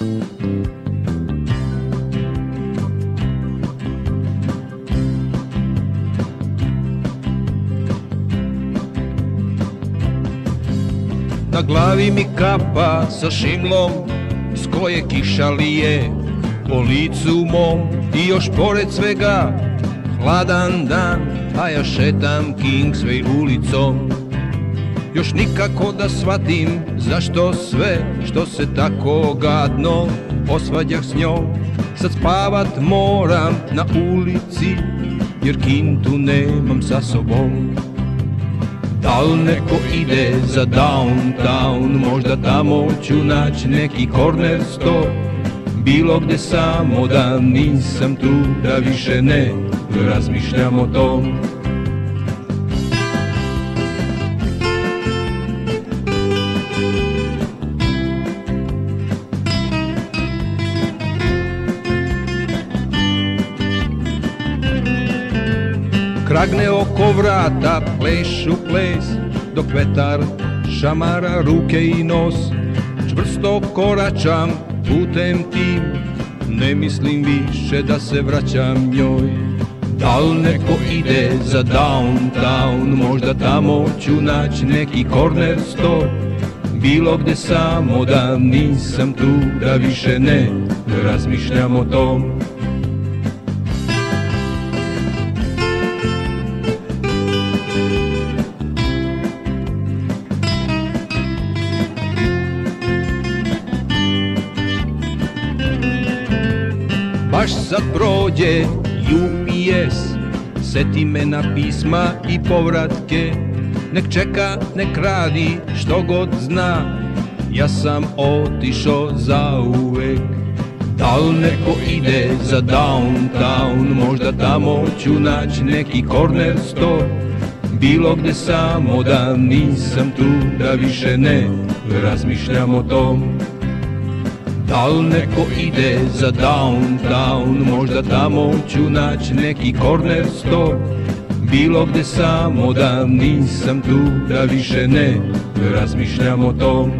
Na glavi mi kapa sa šimlom S koje kiša lije Po licu mom. I još pored svega Hladan dan A ja šetam Kingsway ulicom Još nikako da shvatim Zašto sve što se tako gadno Osvađah s njom. Sad spavat moram na ulici Jer kintu nemam sa sobom. Da li neko ide za downtown, možda tamo ću naći neki corner store. Bilo gde samo da nisam tu, da više ne razmišljam o tom Kragne oko vrata, plešu ples Dok vetar šamara ruke i nos. Čvrsto koračam putem tim Ne mislim više da se vraćam njoj. Da li neko ide za downtown Možda tamo ću naći neki corner store. Bilo gde samo da nisam tu Da više ne razmišljam o tom Baš sad prođe UPS Seti me na pisma i povratke. Nek čeka, nek radi što god zna. Ja sam otišao za uvek Da li neko ide za downtown? Možda tamo ću naći neki corner store. Bilo gde samo da nisam tu Da više ne razmišljam o tom da li neko ide za downtown, možda tamo ću naći neki corner store. Bilo gde samo da nisam tu, da više ne razmišljam o tom